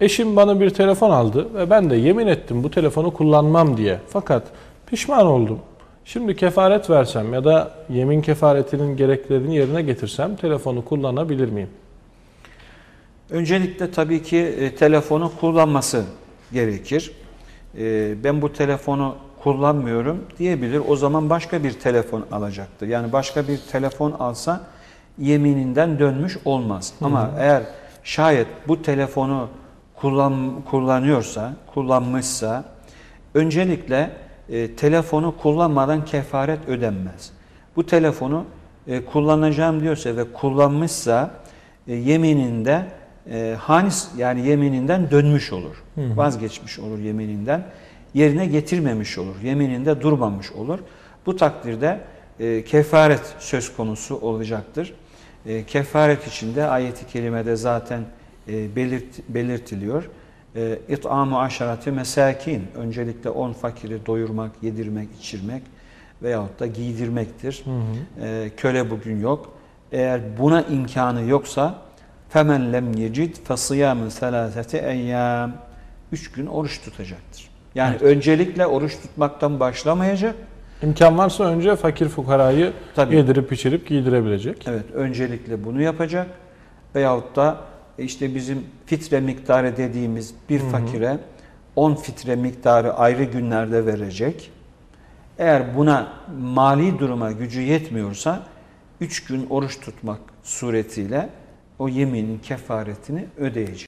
Eşim bana bir telefon aldı ve ben de yemin ettim bu telefonu kullanmam diye. Fakat pişman oldum. Şimdi kefaret versem ya da yemin kefaretinin gereklerini yerine getirsem telefonu kullanabilir miyim? Öncelikle tabii ki e, telefonu kullanması gerekir. E, ben bu telefonu kullanmıyorum diyebilir. O zaman başka bir telefon alacaktır. Yani başka bir telefon alsa yemininden dönmüş olmaz. Ama eğer şayet bu telefonu kullan, kullanıyorsa, kullanmışsa öncelikle e, telefonu kullanmadan kefaret ödenmez. Bu telefonu e, kullanacağım diyorsa ve kullanmışsa e, yemininde e, hanis yani yemininden dönmüş olur. Vazgeçmiş olur yemininden. Yerine getirmemiş olur. Yemininde durmamış olur. Bu takdirde e, kefaret söz konusu olacaktır. E, kefaret içinde ayeti kerimede zaten e, belirt, belirtiliyor. E, İt'amu aşarati mesakin. Öncelikle on fakiri doyurmak, yedirmek, içirmek veyahut da giydirmektir. E, köle bugün yok. Eğer buna imkanı yoksa femen lem yecid fesiyamın selaseti eyyam. Üç gün oruç tutacaktır. Yani öncelikle oruç tutmaktan başlamayacak. İmkan varsa önce fakir fukarayı Tabii. yedirip içirip giydirebilecek. Evet, öncelikle bunu yapacak. Veyahut da işte bizim fitre miktarı dediğimiz bir fakire 10 fitre miktarı ayrı günlerde verecek. Eğer buna mali duruma gücü yetmiyorsa 3 gün oruç tutmak suretiyle o yeminin kefaretini ödeyecek.